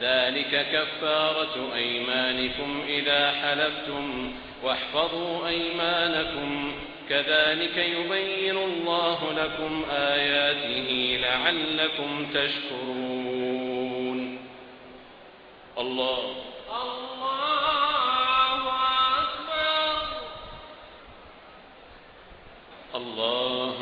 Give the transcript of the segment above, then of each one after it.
ذلك كفارة أيمانكم إذا حلفتم واحفظوا أيمانكم. كذلك يبين الله لكم آياته لعلكم تشكرون. الله. الله أكبر. الله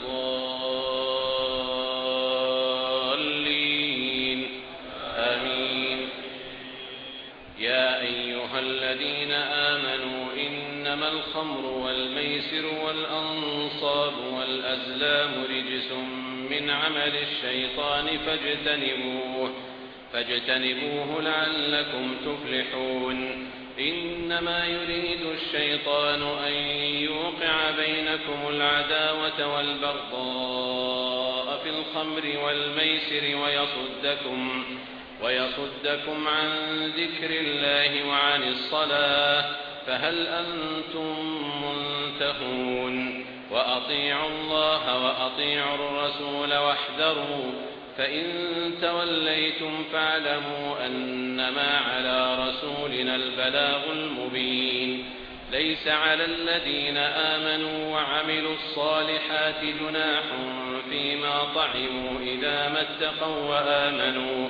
الذين آمنوا إنما الخمر والميسر والأنصاب والأزلام رجس من عمل الشيطان فاجتنبوه فاجتنبوه لعلكم تفلحون إنما يريد الشيطان أن يوقع بينكم العداوة والبغضاء في الخمر والميسر ويصدكم ويصدكم عن ذكر الله وعن الصلاة فهل أنتم منتهون؟ وأطيعوا الله وأطيعوا الرسول واحذروا فإن توليتم فاعلموا أنما على رسولنا البلاغ المبين. ليس على الذين آمنوا وعملوا الصالحات جناح فيما طعموا إذا ما اتقوا وآمنوا.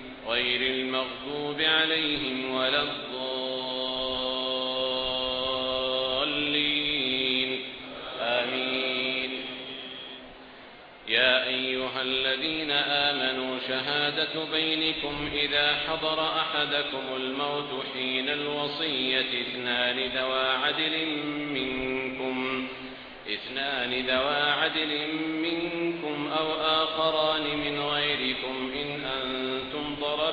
غير المغضوب عليهم ولا الضالين. آمين. يا أيها الذين آمنوا شهادة بينكم إذا حضر أحدكم الموت حين الوصية اثنان ذوى عدل منكم اثنان ذوى عدل منكم أو آخران من غيركم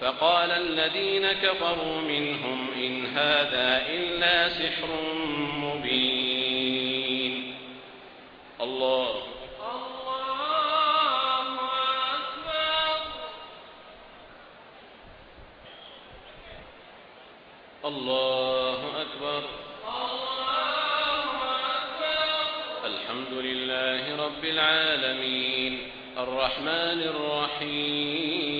فقال الذين كفروا منهم إن هذا إلا سحر مبين. الله. الله أكبر. الله أكبر الحمد لله رب العالمين. الرحمن الرحيم.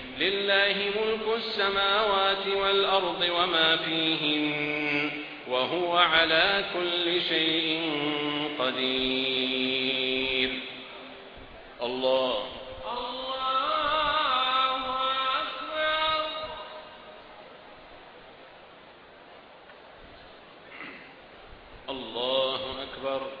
لله ملك السماوات والأرض وما فيهن وهو على كل شيء قدير. الله. الله أكبر. الله أكبر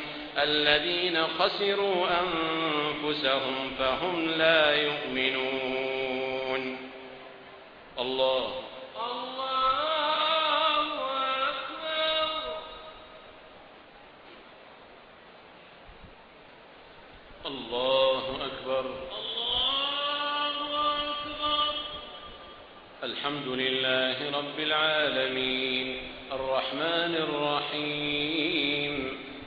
الذين خسروا أنفسهم فهم لا يؤمنون. الله. الله أكبر. الله أكبر الله أكبر الحمد لله رب العالمين. الرحمن الرحيم.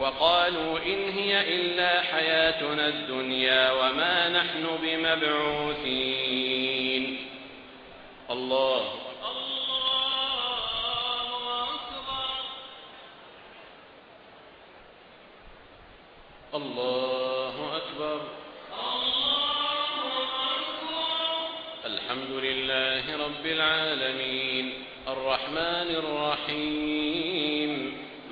وقالوا إن هي إلا حياتنا الدنيا وما نحن بمبعوثين. الله. الله أكبر. الله أكبر الحمد لله رب العالمين. الرحمن الرحيم.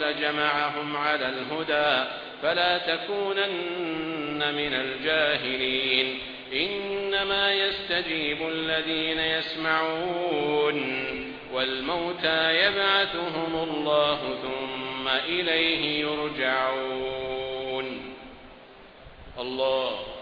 لجمعهم على الهدى فلا تكونن من الجاهلين. إنما يستجيب الذين يسمعون والموتى يبعثهم الله ثم إليه يرجعون. الله.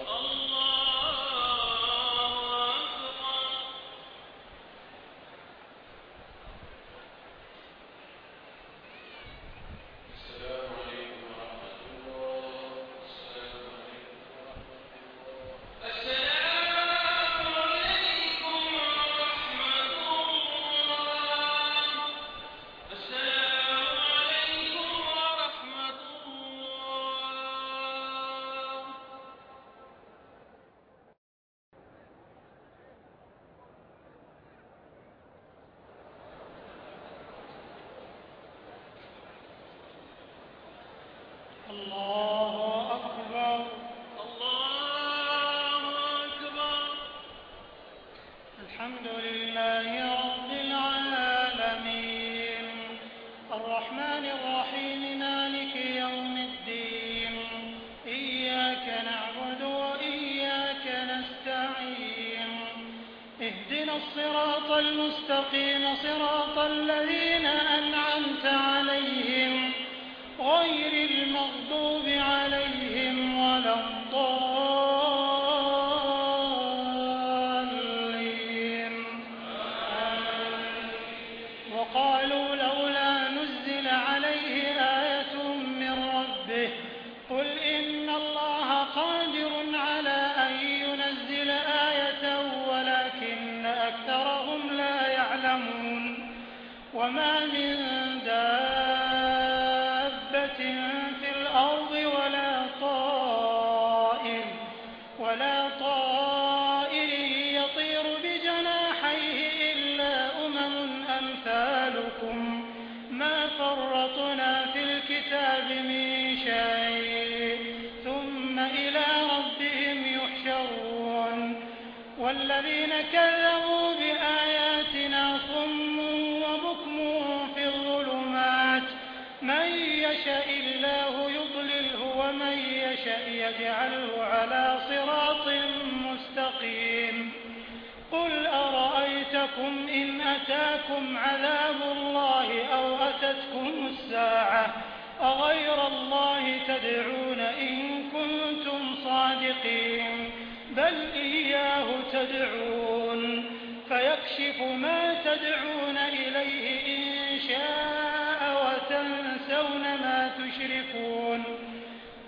تدعون إليه إن شاء وتنسون ما تشركون.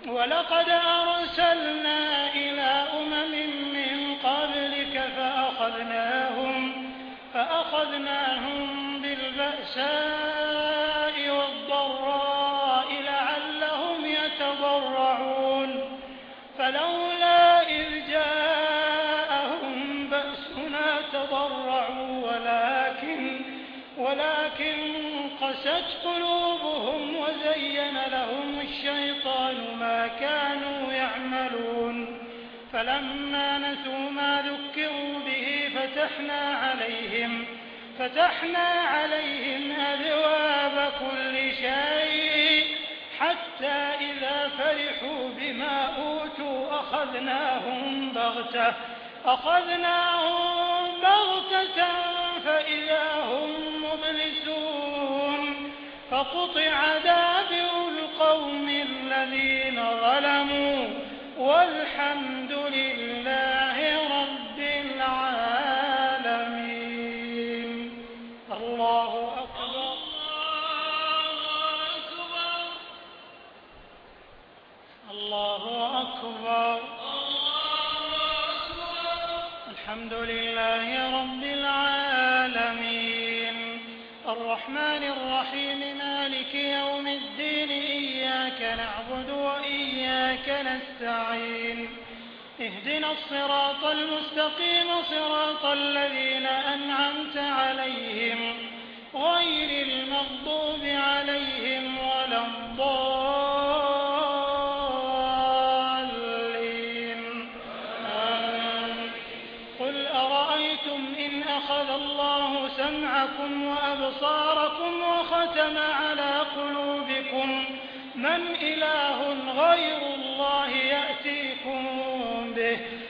ولقد أرسلنا إلى أمم من قبلك فأخذناهم فأخذناهم ما كانوا يعملون. فلما نسوا ما ذكروا به فتحنا عليهم فتحنا عليهم أبواب كل شيء حتى إذا فرحوا بما أوتوا أخذناهم بغتة. أخذناهم بغتة فإذا هم مبلسون. فقطع دابر والحمد لله رب العالمين. الله أكبر. الله أكبر. الحمد لله رب العالمين. الرحمن الرحيم مالك يوم الدين إياك نعبد وإياك نستعين. اهدنا الصراط المستقيم صراط الذين أنعمت عليهم غير المغضوب عليهم ولا الضالين. آمين قل أرأيتم إن أخذ الله سمعكم وأبصاركم وختم على قلوبكم من إله غير الله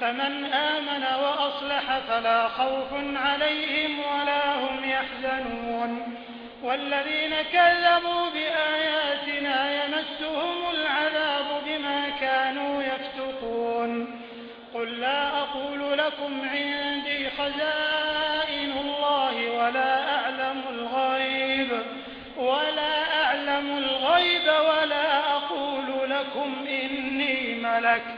فمن آمن وأصلح فلا خوف عليهم ولا هم يحزنون. والذين كذبوا بآياتنا يمسهم العذاب بما كانوا يفسقون قل لا أقول لكم عندي خزائن الله ولا أعلم الغيب ولا أعلم الغيب ولا أقول لكم إني ملك.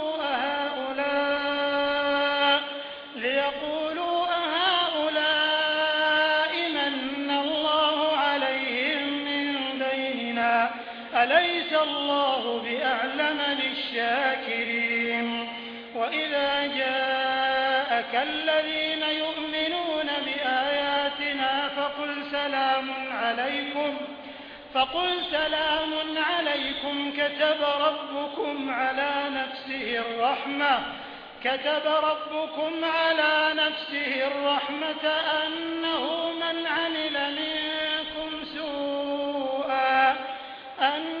عليكم فقل سلام عليكم كتب ربكم على نفسه الرحمة كتب ربكم على نفسه الرحمة أنه من عمل منكم سوءا أنه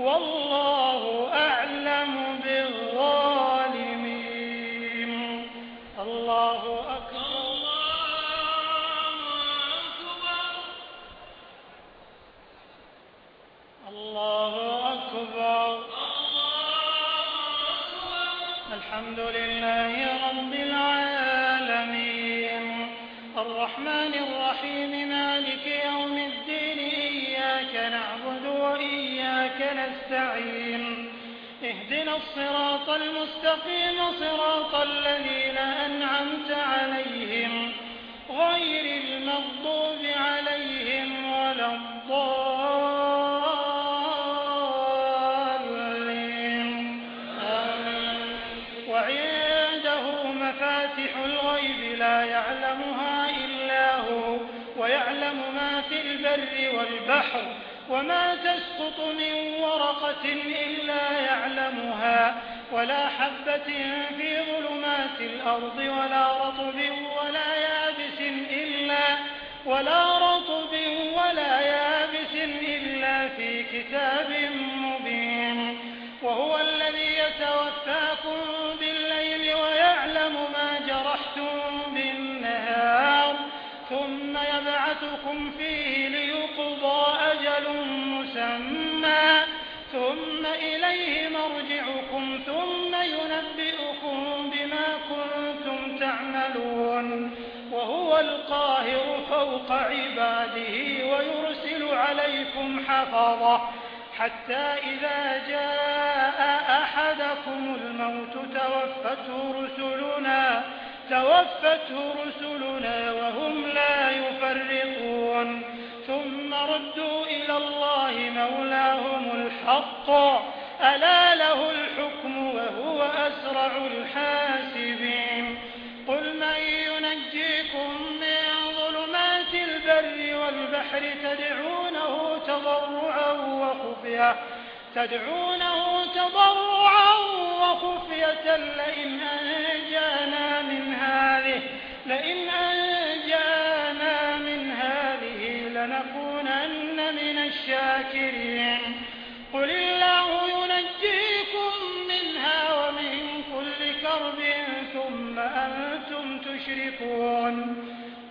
والله أعلم بالظالمين. الله أكبر. الله أكبر. الحمد لله رب العالمين. الرحمن الرحيم مالك يوم نستعين اهدنا الصراط المستقيم صراط الذين أنعمت عليهم. غير المغضوب عليهم ولا الضالين. وعنده مفاتح الغيب لا يعلمها إلا هو ويعلم ما في البر والبحر. وما تسقط من ورقة إلا يعلمها ولا حبة في ظلمات الأرض ولا رطب ولا يابس إلا ولا رطب ولا يابس إلا في كتاب مبين وهو الذي يتوفاكم بالليل ويعلم ما جرحتم بالنهار ثم يبعثكم مسمى. ثم إليه مرجعكم ثم ينبئكم بما كنتم تعملون. وهو القاهر فوق عباده ويرسل عليكم حفظه. حتى إذا جاء أحدكم الموت توفته رسلنا توفته رسلنا وهم لا يفرطون. ثم ردوا إلى الله مولاهم الحق. ألا له الحكم وهو أسرع الحاسبين. قل من ينجيكم من ظلمات البر والبحر تدعونه تضرعا وخفية. تدعونه تضرعا وخفية لئن أنجانا من هذه لئن أنجانا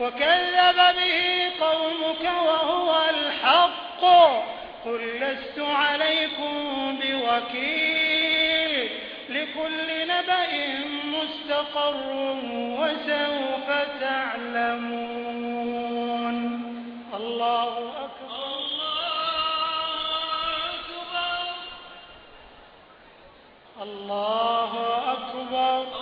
وكذب به قومك وهو الحق. قل لست عليكم بوكيل. لكل نبأ مستقر وسوف تعلمون. الله أكبر. الله أكبر.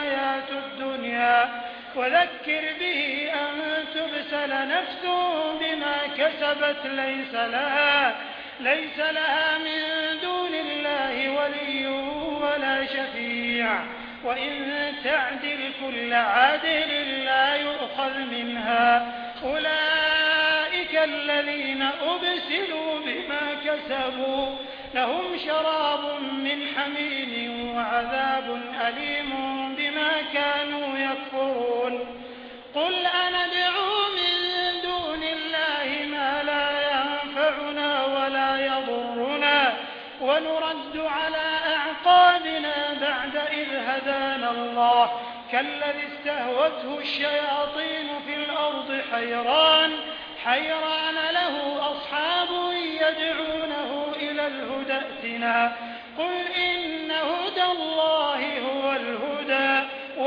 وذكر به أن تبسل نفس بما كسبت ليس لها ليس لها من دون الله ولي ولا شفيع. وإن تعدل كل عادل لا يؤخذ منها. أولئك الذين أبسلوا بما كسبوا لهم شراب من حميم وعذاب أليم كانوا يكفرون. قل أندعو من دون الله ما لا ينفعنا ولا يضرنا ونرد على أعقابنا بعد إذ هدانا الله. كالذي استهوته الشياطين في الأرض حيران حيران له أصحاب يدعونه إلى الهدى ائتنا. قل إن هدى الله هو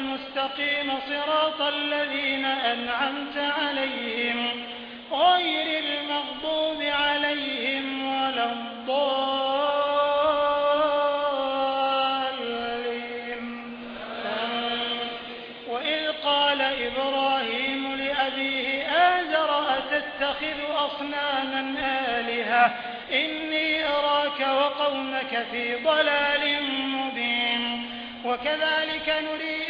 المستقيم صراط الذين أنعمت عليهم غير المغضوب عليهم ولا الضالين. وإذ قال إبراهيم لأبيه آزر أتتخذ أصناما آلهة إني أراك وقومك في ضلال مبين. وكذلك نريد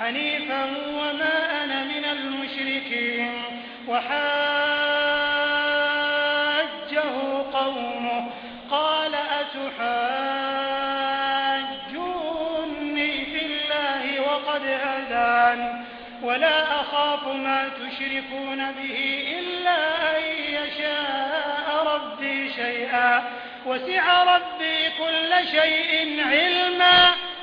حنيفا وما أنا من المشركين وحاجه قومه قال أتحاجوني في الله وقد هدان ولا أخاف ما تشركون به إلا أن يشاء ربي شيئا وسع ربي كل شيء علما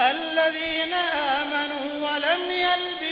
الذين آمنوا ولم يلبسوا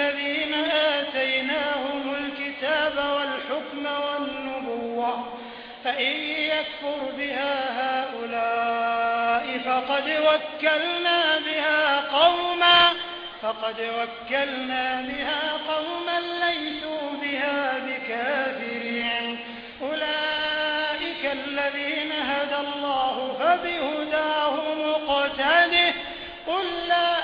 الذين آتيناهم الكتاب والحكم والنبوة فإن يكفر بها هؤلاء فقد وكلنا بها قوما فقد وكلنا بها قوما ليسوا بها بكافرين. أولئك الذين هدى الله فبهداه مقتده قل لا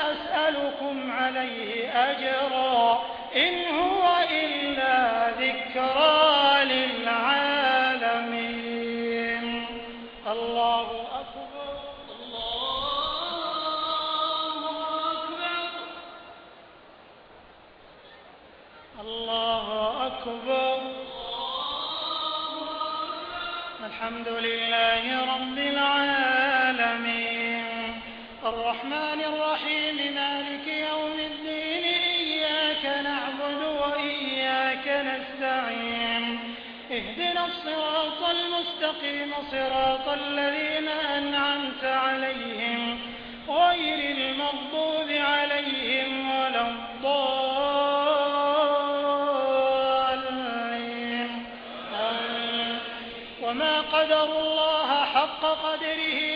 عليه أجرا إن هو إلا ذكرى للعالمين. الله أكبر الله أكبر الله أكبر الحمد لله رب العالمين. الرحمن الرحيم مالك المستقيم صراط الذين أنعمت عليهم غير المغضوب عليهم ولا الضالين. وما قدروا الله حق قدره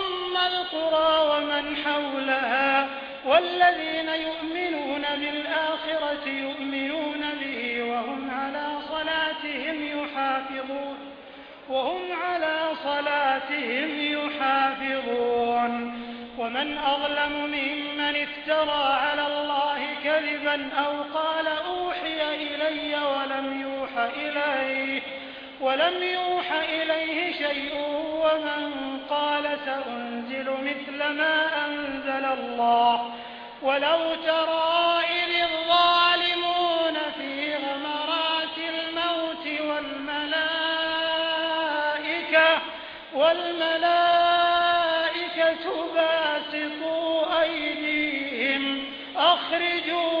القرى ومن حولها والذين يؤمنون بالآخرة يؤمنون به وهم على صلاتهم يحافظون وهم على صلاتهم يحافظون. ومن أظلم ممن افترى على الله كذبا أو قال أوحي إلي ولم يوح إليه ولم يوح إليه شيء ومن قال سأنزل مثل ما أنزل الله. ولو ترى إذ الظالمون في غمرات الموت والملائكة والملائكة باسطوا أيديهم. أخرجوا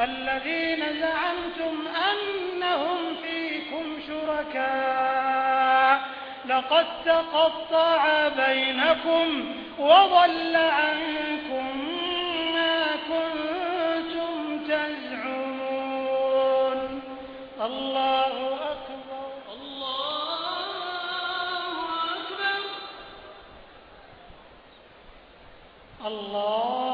الذين زعمتم أنهم فيكم شركاء لقد تقطع بينكم وضل عنكم ما كنتم تزعمون. الله أكبر. الله أكبر. الله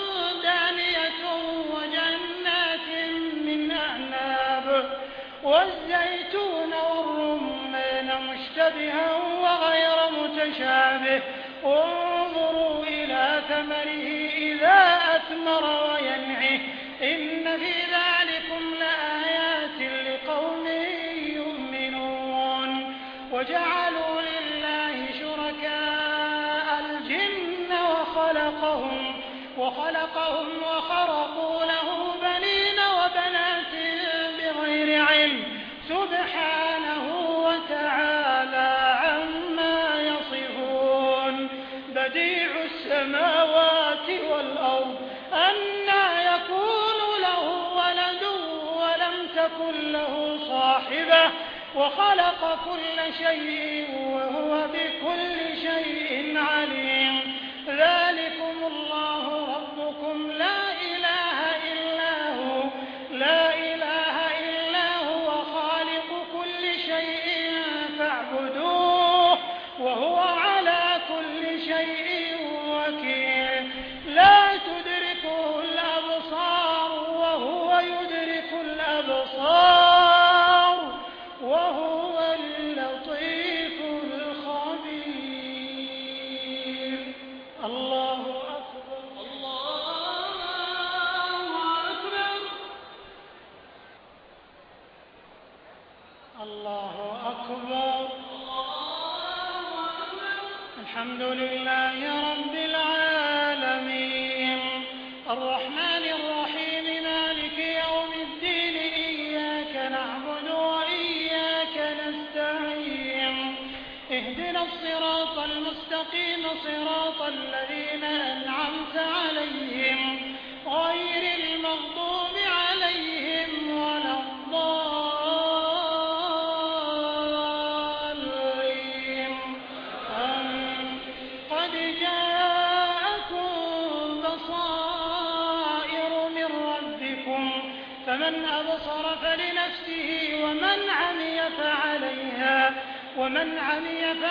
والزيتون والرمان مشتبها وغير متشابه. انظروا إلى ثمره إذا أثمر وينعه. إن وخلق كل شيء وهو بكل شيء عليم. صراط الذين أنعمت عليهم غير المغضوب عليهم ولا الضالين. قد جاءكم بصائر من ربكم فمن أبصر فلنفسه ومن عمي فعليها ومن عمي فعليها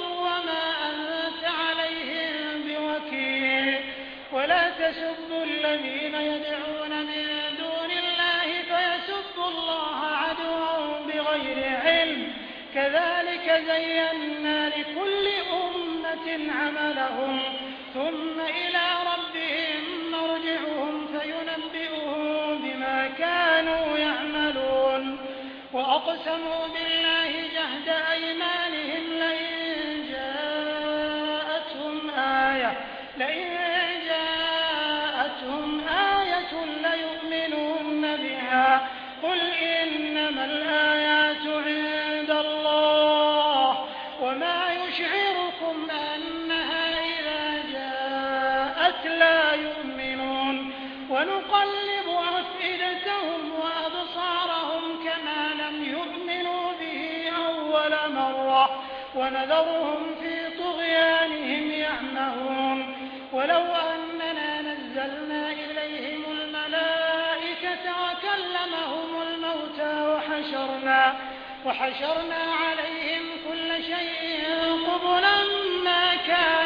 تسبوا الذين يدعون من دون الله فيسبوا الله عدوا بغير علم. كذلك زينا لكل أمة عملهم. ثم إلى ربهم مرجعهم فينبئهم بما كانوا يعملون. وأقسموا بالله جهد أيمانهم ونذرهم في طغيانهم يعمهون. ولو أننا نزلنا إليهم الملائكة وكلمهم الموتى وحشرنا وحشرنا عليهم كل شيء قبلا ما كانوا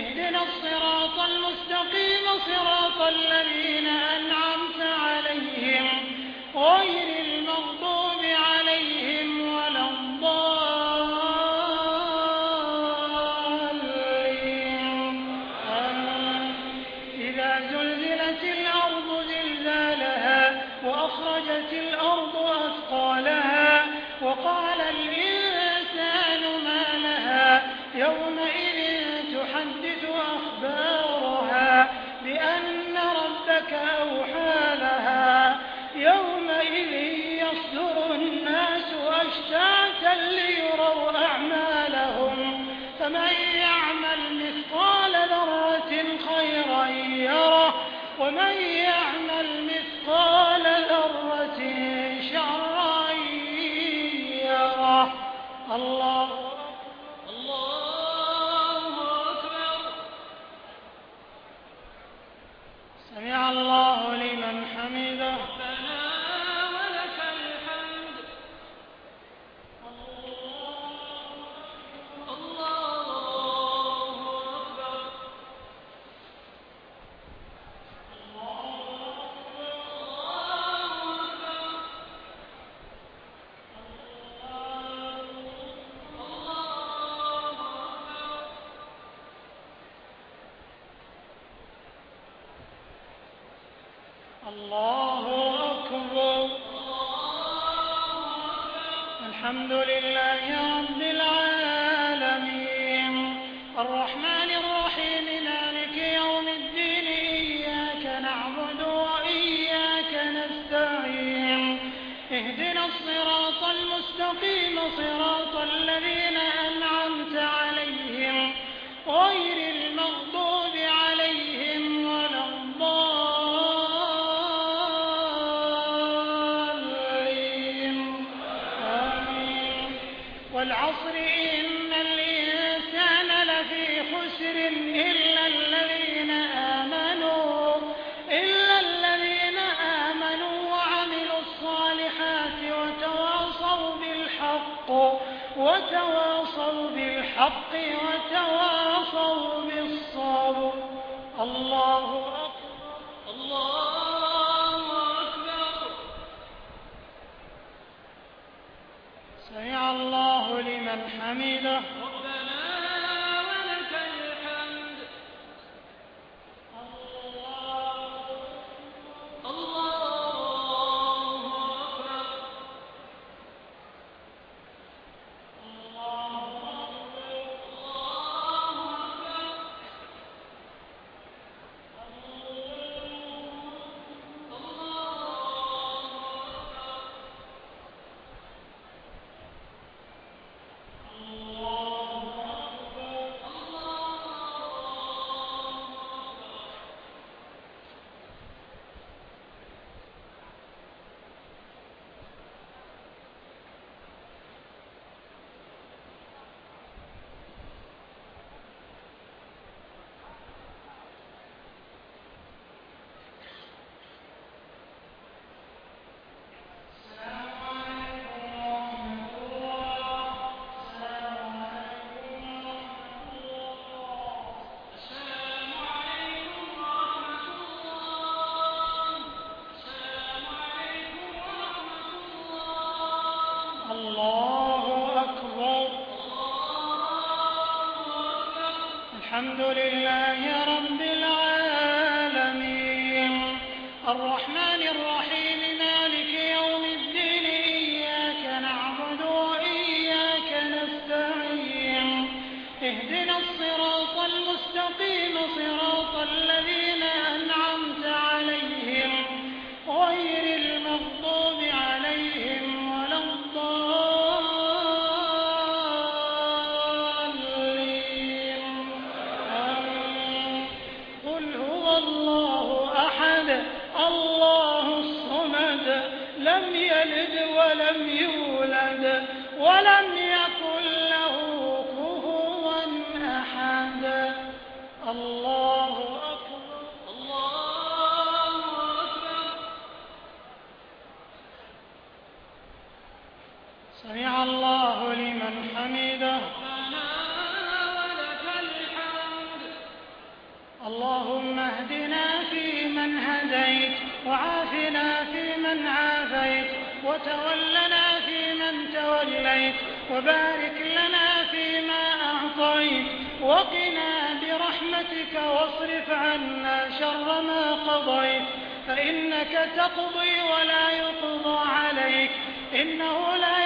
اهدنا الصراط المستقيم صراط الذين أنعمت عليهم غير الْعَصْرِ إِنَّ الْإِنسَانَ لَفِي خُسْرٍ إِلَّا الله لم يغن وتولنا فيمن توليت وبارك لنا فيما أعطيت وقنا برحمتك واصرف عنا شر ما قضيت فإنك تقضي ولا يقضى عليك إنه لا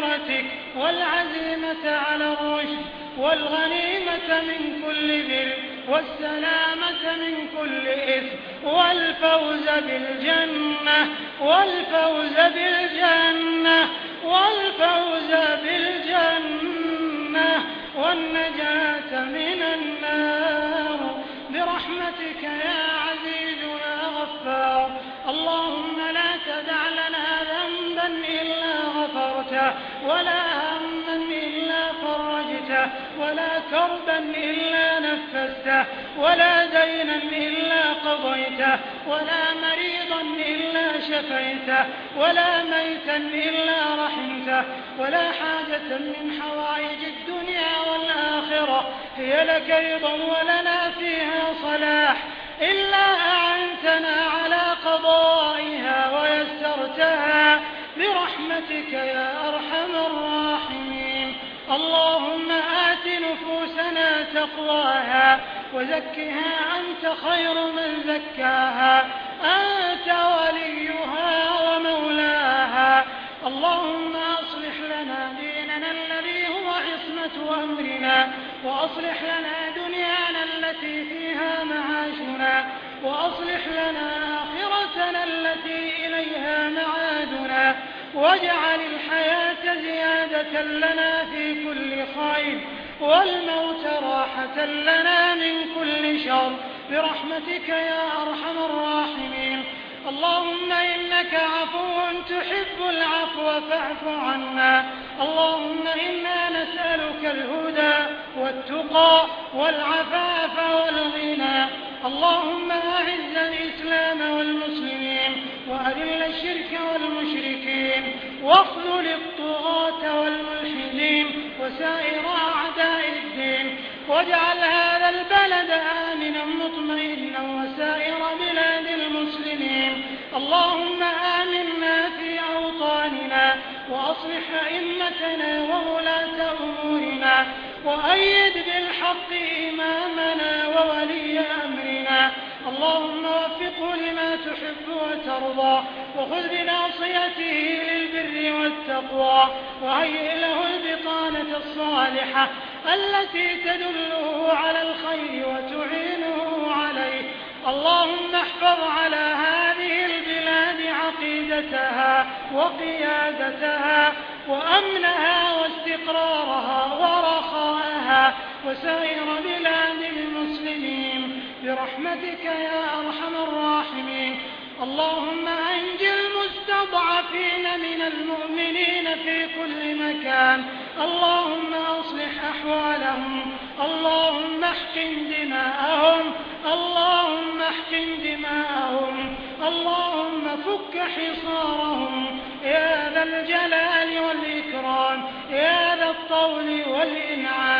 مغفرتك والعزيمة على الرشد والغنيمة من كل بر والسلامة من كل إثم والفوز بالجنة والفوز بالجنة والفوز بالجنة والنجاة من النار ولا هما إلا فرجته ولا كربا إلا نفسته ولا دينا إلا قضيته ولا مريضا إلا شفيته ولا ميتا إلا رحمته ولا حاجة من حوائج الدنيا والآخرة. هي لك رضا ولنا فيها صلاح إلا أعنتنا على قضائها برحمتك يا أرحم الراحمين. اللهم آت نفوسنا تقواها وزكها أنت خير من زكاها. أنت وليها ومولاها. اللهم أصلح لنا ديننا الذي هو عصمة أمرنا وأصلح لنا دنيانا التي فيها معاشنا وأصلح لنا آخرتنا التي إليها معادنا واجعل الحياة زيادة لنا في كل خير والموت راحة لنا من كل شر. برحمتك يا أرحم الراحمين. اللهم إنك عفو تحب العفو فاعف عنا. اللهم إنا نسألك الهدى والتقى والعفاف والغنى. اللهم أعز الإسلام والمسلمين. وأذل الشرك والمشركين واخذل الطغاة والملحدين وسائر أعداء الدين واجعل هذا البلد آمنا مطمئنا وسائر بلاد المسلمين. اللهم آمنا في أوطاننا وأصلح أئمتنا وولاة أمورنا وأيد بالحق إمامنا وولي أمرنا اللهم وفقه لما تحب وترضى وخذ بناصيته للبر والتقوى وهيئ له البطانة الصالحة التي تدله على الخير وتعينه عليه. اللهم احفظ على هذه البلاد عقيدتها وقيادتها وأمنها واستقرارها ورخاءها وسائر بلاد المسلمين برحمتك يا أرحم الراحمين. اللهم أنج المستضعفين من المؤمنين في كل مكان. اللهم أصلح أحوالهم. اللهم احقن دماءهم. اللهم احقن دماءهم. اللهم فك حصارهم. يا ذا الجلال والإكرام. يا ذا الطول والإنعام.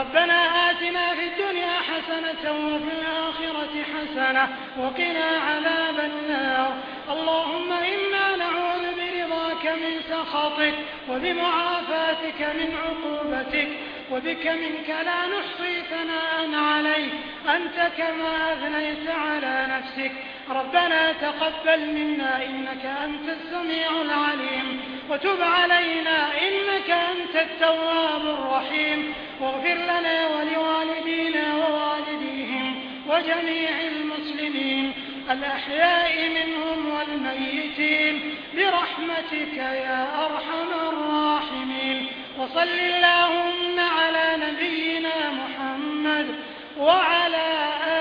ربنا آتنا في الدنيا حسنة وفي الآخرة حسنة وقنا عذاب النار. اللهم إنا نعوذ برضاك من سخطك وبمعافاتك من عقوبتك وبك منك لا نحصي ثناء عليك. أنت كما أثنيت على نفسك ربنا تقبل منا إنك أنت السميع العليم وتب علينا إنك أنت التواب الرحيم واغفر لنا ولوالدينا ووالديهم وجميع المسلمين الأحياء منهم والميتين برحمتك يا أرحم الراحمين وصل اللهم على نبينا محمد وعلى آله